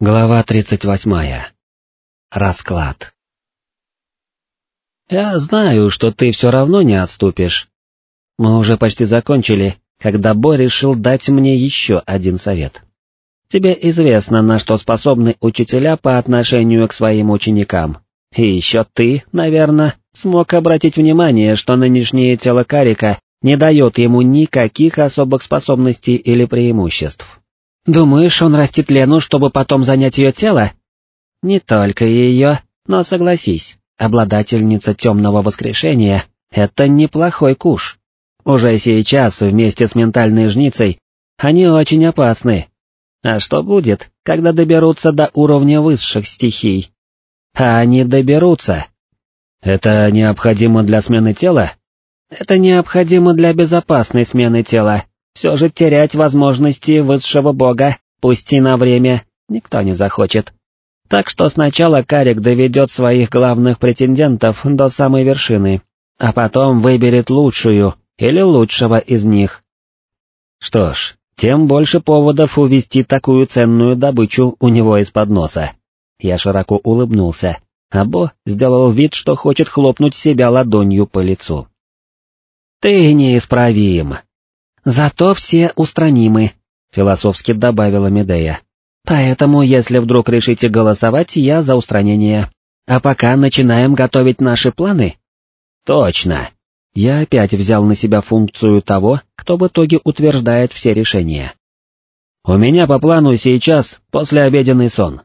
Глава 38. Расклад. «Я знаю, что ты все равно не отступишь. Мы уже почти закончили, когда Бо решил дать мне еще один совет. Тебе известно, на что способны учителя по отношению к своим ученикам. И еще ты, наверное, смог обратить внимание, что нынешнее тело Карика не дает ему никаких особых способностей или преимуществ. Думаешь, он растит Лену, чтобы потом занять ее тело? Не только ее, но согласись, обладательница темного воскрешения — это неплохой куш. Уже сейчас, вместе с ментальной жницей, они очень опасны. А что будет, когда доберутся до уровня высших стихий? А они доберутся. Это необходимо для смены тела? Это необходимо для безопасной смены тела, все же терять возможности высшего бога, пусть и на время, никто не захочет. Так что сначала Карик доведет своих главных претендентов до самой вершины, а потом выберет лучшую или лучшего из них. Что ж, тем больше поводов увести такую ценную добычу у него из-под носа. Я широко улыбнулся, а Бо сделал вид, что хочет хлопнуть себя ладонью по лицу. «Ты неисправим», «Зато все устранимы», — философски добавила Медея. «Поэтому, если вдруг решите голосовать, я за устранение. А пока начинаем готовить наши планы». «Точно». Я опять взял на себя функцию того, кто в итоге утверждает все решения. «У меня по плану сейчас послеобеденный сон».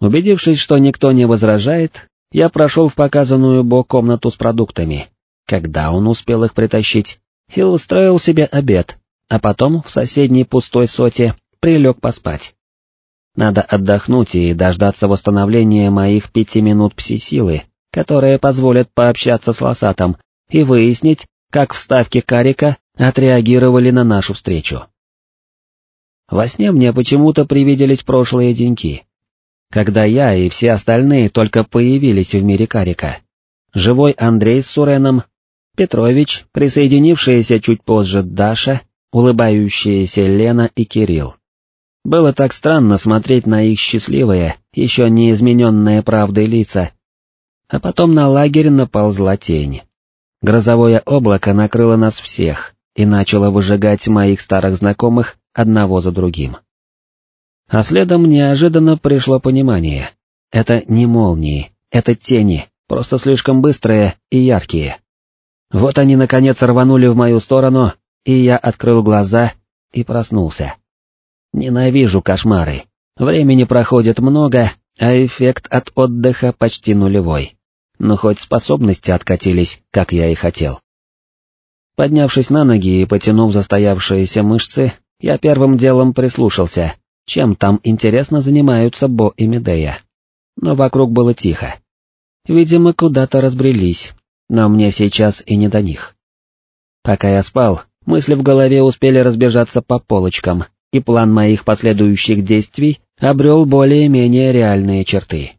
Убедившись, что никто не возражает, я прошел в показанную Бо комнату с продуктами. Когда он успел их притащить? И устроил себе обед, а потом в соседней пустой соте прилег поспать. Надо отдохнуть и дождаться восстановления моих пяти минут пси-силы, которые позволят пообщаться с Лосатом и выяснить, как вставки Карика отреагировали на нашу встречу. Во сне мне почему-то привиделись прошлые деньки, когда я и все остальные только появились в мире Карика. Живой Андрей с Суреном Петрович, присоединившаяся чуть позже Даша, улыбающаяся Лена и Кирилл. Было так странно смотреть на их счастливые, еще не измененные правдой лица. А потом на лагерь наползла тень. Грозовое облако накрыло нас всех и начало выжигать моих старых знакомых одного за другим. А следом неожиданно пришло понимание. Это не молнии, это тени, просто слишком быстрые и яркие. Вот они, наконец, рванули в мою сторону, и я открыл глаза и проснулся. Ненавижу кошмары. Времени проходит много, а эффект от отдыха почти нулевой. Но хоть способности откатились, как я и хотел. Поднявшись на ноги и потянув застоявшиеся мышцы, я первым делом прислушался, чем там интересно занимаются Бо и Медея. Но вокруг было тихо. Видимо, куда-то разбрелись, но мне сейчас и не до них. Пока я спал, мысли в голове успели разбежаться по полочкам, и план моих последующих действий обрел более-менее реальные черты.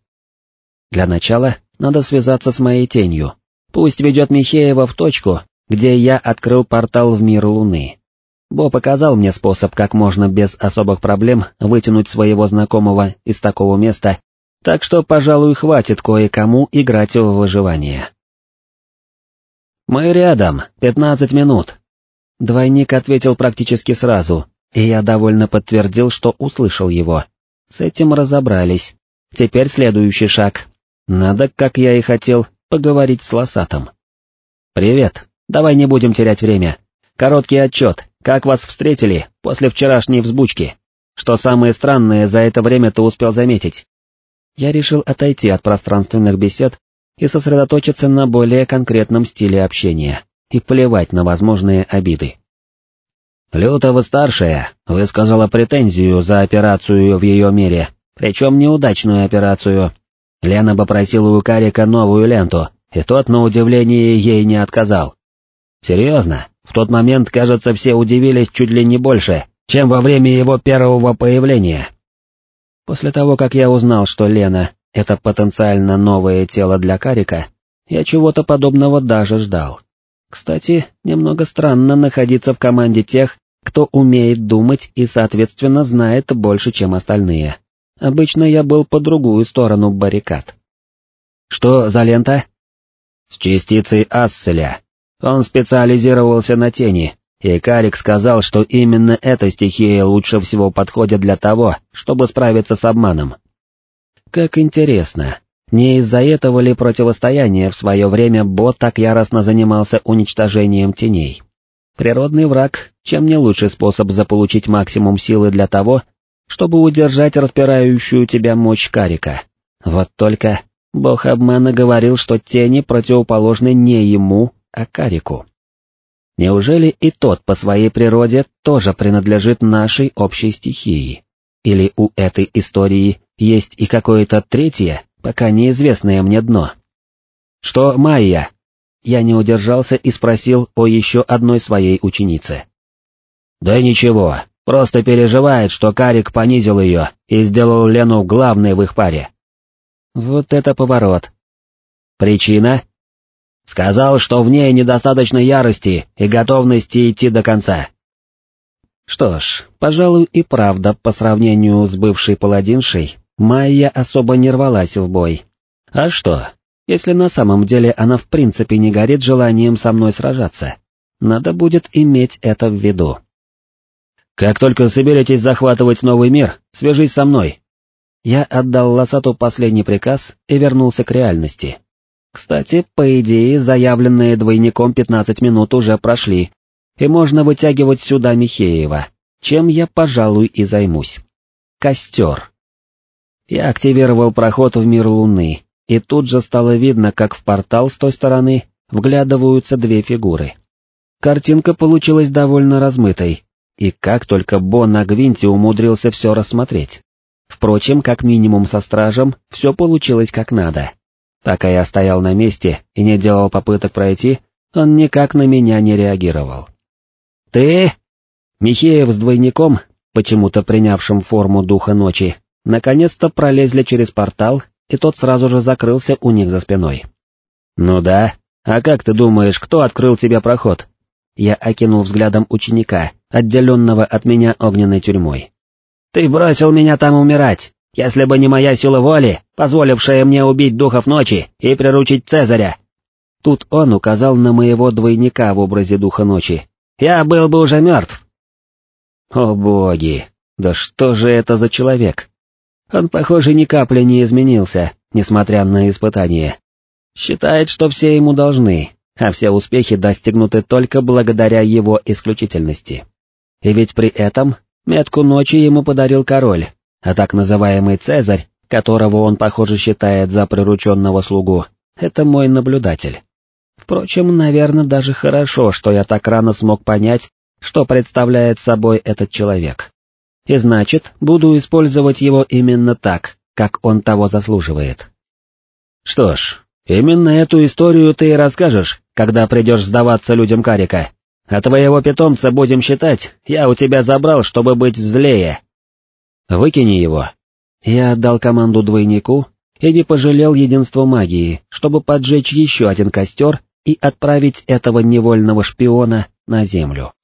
Для начала надо связаться с моей тенью, пусть ведет Михеева в точку, где я открыл портал в мир Луны. Бо показал мне способ, как можно без особых проблем вытянуть своего знакомого из такого места, так что, пожалуй, хватит кое-кому играть в выживание. «Мы рядом, пятнадцать минут». Двойник ответил практически сразу, и я довольно подтвердил, что услышал его. С этим разобрались. Теперь следующий шаг. Надо, как я и хотел, поговорить с Лосатом. «Привет, давай не будем терять время. Короткий отчет, как вас встретили после вчерашней взбучки? Что самое странное за это время ты успел заметить?» Я решил отойти от пространственных бесед и сосредоточиться на более конкретном стиле общения, и плевать на возможные обиды. Лютова-старшая высказала претензию за операцию в ее мире, причем неудачную операцию. Лена попросила у Карика новую ленту, и тот, на удивление, ей не отказал. Серьезно, в тот момент, кажется, все удивились чуть ли не больше, чем во время его первого появления. После того, как я узнал, что Лена это потенциально новое тело для Карика, я чего-то подобного даже ждал. Кстати, немного странно находиться в команде тех, кто умеет думать и, соответственно, знает больше, чем остальные. Обычно я был по другую сторону баррикад. Что за лента? С частицей Асселя. Он специализировался на тени, и Карик сказал, что именно эта стихия лучше всего подходит для того, чтобы справиться с обманом. Как интересно, не из-за этого ли противостояния в свое время Бот так яростно занимался уничтожением теней? Природный враг, чем не лучший способ заполучить максимум силы для того, чтобы удержать распирающую тебя мощь Карика. Вот только бог обмана говорил, что тени противоположны не ему, а Карику. Неужели и тот по своей природе тоже принадлежит нашей общей стихии? Или у этой истории есть и какое-то третье, пока неизвестное мне дно? Что Майя? Я не удержался и спросил о еще одной своей ученице. Да ничего, просто переживает, что Карик понизил ее и сделал Лену главной в их паре. Вот это поворот. Причина? Сказал, что в ней недостаточно ярости и готовности идти до конца. Что ж, пожалуй и правда, по сравнению с бывшей паладиншей, Майя особо не рвалась в бой. А что, если на самом деле она в принципе не горит желанием со мной сражаться? Надо будет иметь это в виду. «Как только соберетесь захватывать новый мир, свяжись со мной». Я отдал Лосату последний приказ и вернулся к реальности. Кстати, по идее, заявленные двойником 15 минут уже прошли, и можно вытягивать сюда Михеева, чем я, пожалуй, и займусь. Костер. Я активировал проход в мир Луны, и тут же стало видно, как в портал с той стороны вглядываются две фигуры. Картинка получилась довольно размытой, и как только Бо на Гвинте умудрился все рассмотреть. Впрочем, как минимум со стражем, все получилось как надо. Пока я стоял на месте и не делал попыток пройти, он никак на меня не реагировал. «Ты?» Михеев с двойником, почему-то принявшим форму духа ночи, наконец-то пролезли через портал, и тот сразу же закрылся у них за спиной. «Ну да, а как ты думаешь, кто открыл тебе проход?» Я окинул взглядом ученика, отделенного от меня огненной тюрьмой. «Ты бросил меня там умирать!» если бы не моя сила воли, позволившая мне убить духов ночи и приручить Цезаря. Тут он указал на моего двойника в образе духа ночи. Я был бы уже мертв. О боги, да что же это за человек? Он, похоже, ни капли не изменился, несмотря на испытания. Считает, что все ему должны, а все успехи достигнуты только благодаря его исключительности. И ведь при этом метку ночи ему подарил король, а так называемый Цезарь, которого он, похоже, считает за прирученного слугу, это мой наблюдатель. Впрочем, наверное, даже хорошо, что я так рано смог понять, что представляет собой этот человек. И значит, буду использовать его именно так, как он того заслуживает. Что ж, именно эту историю ты и расскажешь, когда придешь сдаваться людям Карика. А твоего питомца будем считать, я у тебя забрал, чтобы быть злее. Выкини его. Я отдал команду двойнику и не пожалел единства магии, чтобы поджечь еще один костер и отправить этого невольного шпиона на землю.